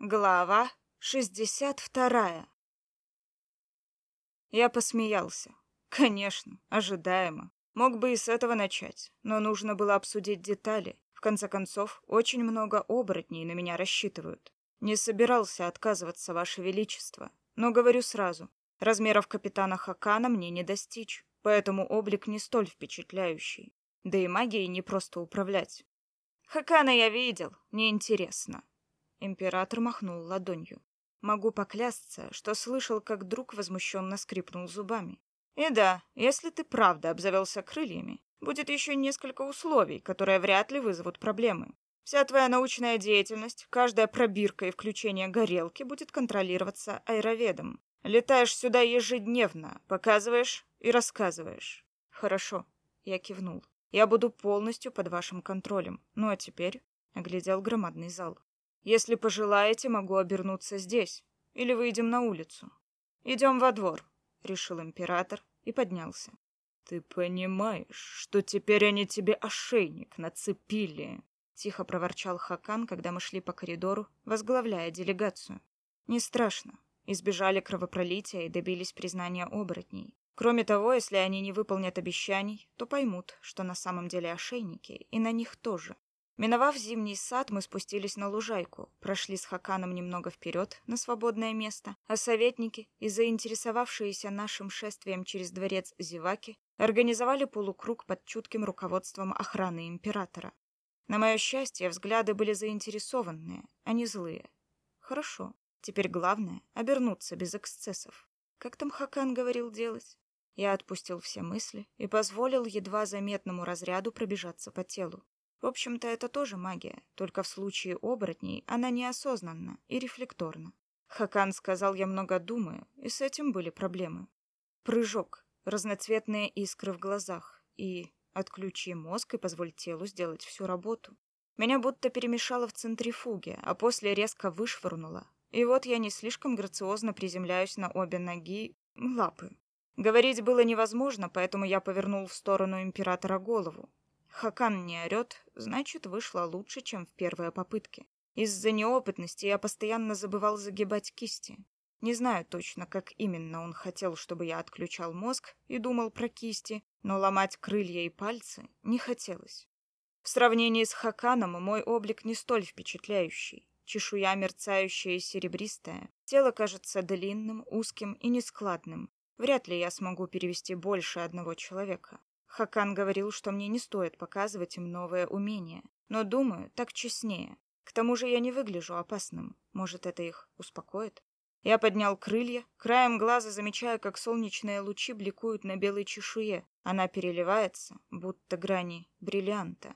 Глава шестьдесят вторая. Я посмеялся. Конечно, ожидаемо. Мог бы и с этого начать, но нужно было обсудить детали. В конце концов, очень много оборотней на меня рассчитывают. Не собирался отказываться, Ваше Величество, но говорю сразу, размеров капитана Хакана мне не достичь, поэтому облик не столь впечатляющий. Да и магией не просто управлять. Хакана я видел, неинтересно. Император махнул ладонью. Могу поклясться, что слышал, как друг возмущенно скрипнул зубами. И да, если ты правда обзавелся крыльями, будет еще несколько условий, которые вряд ли вызовут проблемы. Вся твоя научная деятельность, каждая пробирка и включение горелки будет контролироваться аэроведом. Летаешь сюда ежедневно, показываешь и рассказываешь. Хорошо, я кивнул. Я буду полностью под вашим контролем. Ну а теперь оглядел громадный зал. Если пожелаете, могу обернуться здесь. Или выйдем на улицу. Идем во двор, решил император и поднялся. Ты понимаешь, что теперь они тебе ошейник нацепили? Тихо проворчал Хакан, когда мы шли по коридору, возглавляя делегацию. Не страшно. Избежали кровопролития и добились признания оборотней. Кроме того, если они не выполнят обещаний, то поймут, что на самом деле ошейники, и на них тоже. Миновав зимний сад, мы спустились на лужайку, прошли с Хаканом немного вперед на свободное место, а советники и заинтересовавшиеся нашим шествием через дворец зеваки организовали полукруг под чутким руководством охраны императора. На мое счастье, взгляды были заинтересованные, а не злые. Хорошо. Теперь главное — обернуться без эксцессов. Как там Хакан говорил делать? Я отпустил все мысли и позволил едва заметному разряду пробежаться по телу. В общем-то, это тоже магия, только в случае оборотней она неосознанна и рефлекторна. Хакан сказал, я много думаю, и с этим были проблемы. Прыжок, разноцветные искры в глазах и отключи мозг и позволь телу сделать всю работу. Меня будто перемешало в центрифуге, а после резко вышвырнуло. И вот я не слишком грациозно приземляюсь на обе ноги, лапы. Говорить было невозможно, поэтому я повернул в сторону императора голову, Хакан не орет, значит, вышло лучше, чем в первой попытке. Из-за неопытности я постоянно забывал загибать кисти. Не знаю точно, как именно он хотел, чтобы я отключал мозг и думал про кисти, но ломать крылья и пальцы не хотелось. В сравнении с Хаканом мой облик не столь впечатляющий. Чешуя мерцающая и серебристая, тело кажется длинным, узким и нескладным. Вряд ли я смогу перевести больше одного человека. Хакан говорил, что мне не стоит показывать им новое умение, но думаю, так честнее. К тому же я не выгляжу опасным. Может, это их успокоит? Я поднял крылья, краем глаза замечая, как солнечные лучи бликуют на белой чешуе. Она переливается, будто грани бриллианта.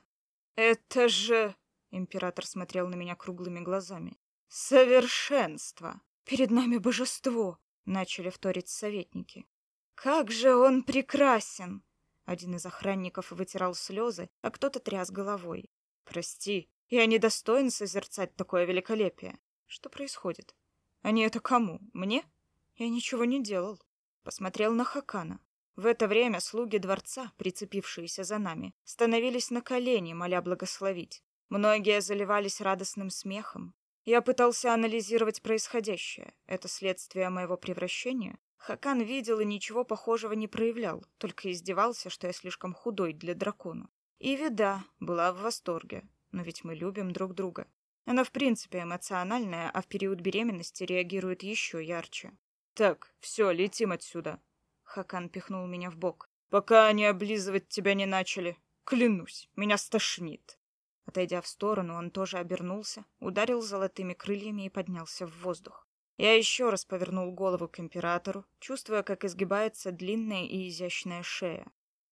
«Это же...» — император смотрел на меня круглыми глазами. «Совершенство! Перед нами божество!» — начали вторить советники. «Как же он прекрасен! Один из охранников вытирал слезы, а кто-то тряс головой. «Прости, я не достоин созерцать такое великолепие. Что происходит? Они это кому? Мне? Я ничего не делал». Посмотрел на Хакана. В это время слуги дворца, прицепившиеся за нами, становились на колени, моля благословить. Многие заливались радостным смехом. Я пытался анализировать происходящее. Это следствие моего превращения? Хакан видел и ничего похожего не проявлял, только издевался, что я слишком худой для дракона. И вида была в восторге, но ведь мы любим друг друга. Она в принципе эмоциональная, а в период беременности реагирует еще ярче. «Так, все, летим отсюда!» Хакан пихнул меня в бок. «Пока они облизывать тебя не начали. Клянусь, меня стошнит!» Отойдя в сторону, он тоже обернулся, ударил золотыми крыльями и поднялся в воздух. Я еще раз повернул голову к императору, чувствуя, как изгибается длинная и изящная шея.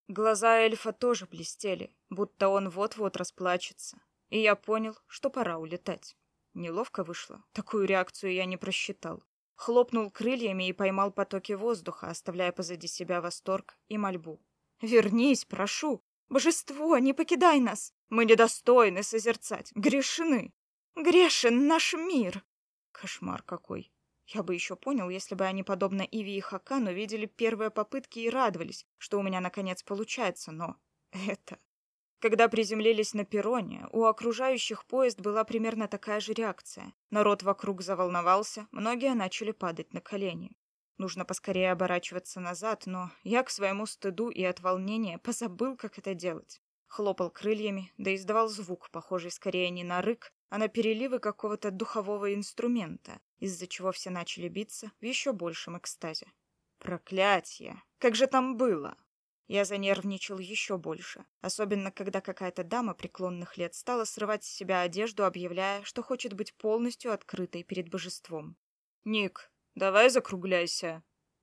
Глаза эльфа тоже блестели, будто он вот-вот расплачется. И я понял, что пора улетать. Неловко вышло. Такую реакцию я не просчитал. Хлопнул крыльями и поймал потоки воздуха, оставляя позади себя восторг и мольбу. «Вернись, прошу! Божество, не покидай нас! Мы недостойны созерцать, грешны! Грешен наш мир!» Кошмар какой. Я бы еще понял, если бы они, подобно Иви и Хакану, видели первые попытки и радовались, что у меня наконец получается, но это... Когда приземлились на перроне, у окружающих поезд была примерно такая же реакция. Народ вокруг заволновался, многие начали падать на колени. Нужно поскорее оборачиваться назад, но я к своему стыду и от волнения позабыл, как это делать. Хлопал крыльями, да издавал звук, похожий скорее не на рык, а на переливы какого-то духового инструмента, из-за чего все начали биться в еще большем экстазе. Проклятье! Как же там было? Я занервничал еще больше, особенно когда какая-то дама преклонных лет стала срывать с себя одежду, объявляя, что хочет быть полностью открытой перед божеством. «Ник, давай закругляйся!»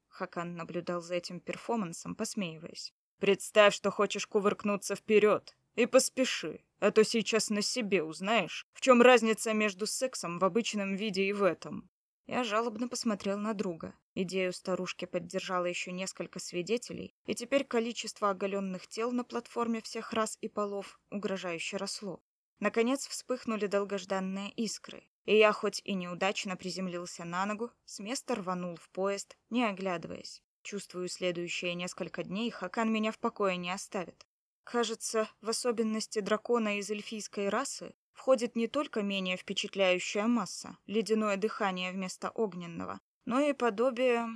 Хакан наблюдал за этим перформансом, посмеиваясь. «Представь, что хочешь кувыркнуться вперед, и поспеши, а то сейчас на себе узнаешь, в чем разница между сексом в обычном виде и в этом». Я жалобно посмотрел на друга. Идею старушки поддержало еще несколько свидетелей, и теперь количество оголенных тел на платформе всех рас и полов угрожающе росло. Наконец вспыхнули долгожданные искры, и я хоть и неудачно приземлился на ногу, с места рванул в поезд, не оглядываясь. Чувствую, следующие несколько дней Хакан меня в покое не оставит. Кажется, в особенности дракона из эльфийской расы входит не только менее впечатляющая масса, ледяное дыхание вместо огненного, но и подобие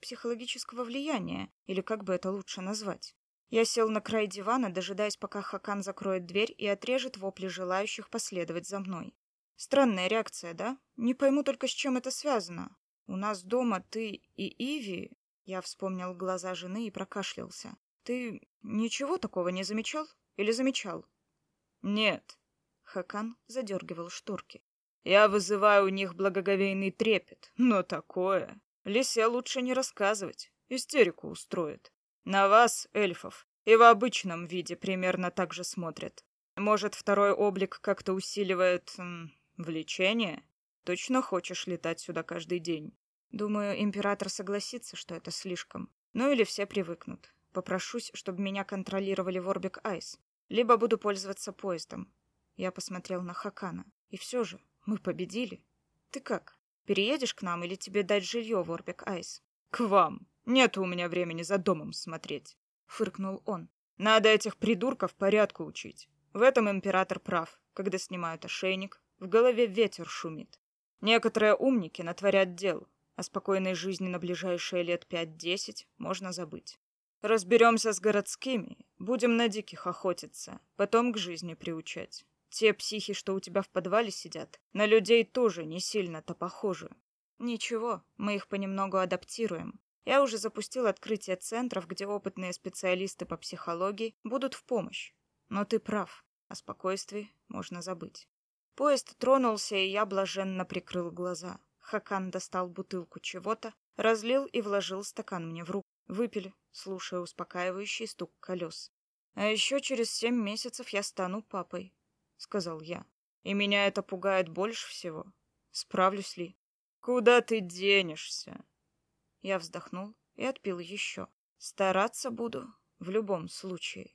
психологического влияния, или как бы это лучше назвать. Я сел на край дивана, дожидаясь, пока Хакан закроет дверь и отрежет вопли желающих последовать за мной. Странная реакция, да? Не пойму только, с чем это связано. У нас дома ты и Иви... Я вспомнил глаза жены и прокашлялся. Ты ничего такого не замечал? Или замечал? Нет, Хакан задергивал шторки. Я вызываю у них благоговейный трепет, но такое... Лисе лучше не рассказывать, истерику устроит. На вас, эльфов, и в обычном виде примерно так же смотрят. Может, второй облик как-то усиливает... М, влечение? Точно хочешь летать сюда каждый день? Думаю, император согласится, что это слишком. Ну или все привыкнут. Попрошусь, чтобы меня контролировали в Орбик Айс. Либо буду пользоваться поездом. Я посмотрел на Хакана. И все же, мы победили. Ты как? Переедешь к нам или тебе дать жилье в Орбек Айс? К вам. Нет у меня времени за домом смотреть. Фыркнул он. Надо этих придурков порядку учить. В этом император прав. Когда снимают ошейник, в голове ветер шумит. Некоторые умники натворят дел, а спокойной жизни на ближайшие лет пять-десять можно забыть. Разберемся с городскими, будем на диких охотиться, потом к жизни приучать. Те психи, что у тебя в подвале сидят, на людей тоже не сильно-то похожи. Ничего, мы их понемногу адаптируем. Я уже запустил открытие центров, где опытные специалисты по психологии будут в помощь. Но ты прав, о спокойствии можно забыть. Поезд тронулся, и я блаженно прикрыл глаза. Хакан достал бутылку чего-то, разлил и вложил стакан мне в руку. Выпили, слушая успокаивающий стук колес. А еще через семь месяцев я стану папой сказал я. И меня это пугает больше всего. Справлюсь ли? Куда ты денешься? Я вздохнул и отпил еще. Стараться буду в любом случае.